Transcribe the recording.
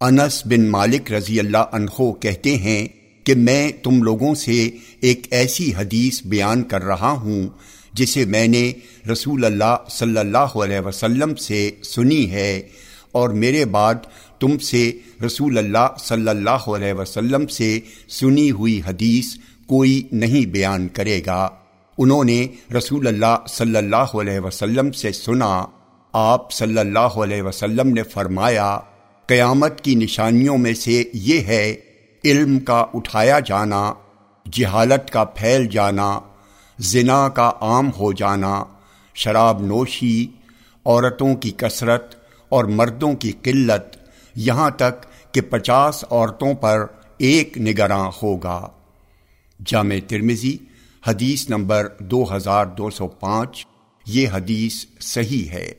انس بن مالک رضی اللہ عنہ کہتے ہیں کہ میں تم لوگوں سے ایک ایسی حدیث بیان کر رہا ہوں جسے میں نے رسول اللہ صلی اللہ علیہ وسلم سے سنی ہے اور میرے بعد تم سے رسول اللہ صلی اللہ علیہ وسلم سے سنی ہوئی حدیث کوئی نہیں بیان کرے گا۔ انہوں نے رسول اللہ صلی اللہ علیہ وسلم سے سنا۔ آپ صلی اللہ علیہ وسلم نے فرمایا قیامت کی نشانیوں میں سے یہ ہے علم کا اٹھایا جانا، جہالت کا پھیل جانا، زنا کا عام ہو جانا، شراب نوشی، عورتوں کی کثرت اور مردوں کی قلت، یہاں تک کہ پچاس عورتوں پر ایک نگراں ہوگا۔ جامع ترمزی حدیث نمبر دو ہزار دو سو پانچ، یہ حدیث صحیح ہے۔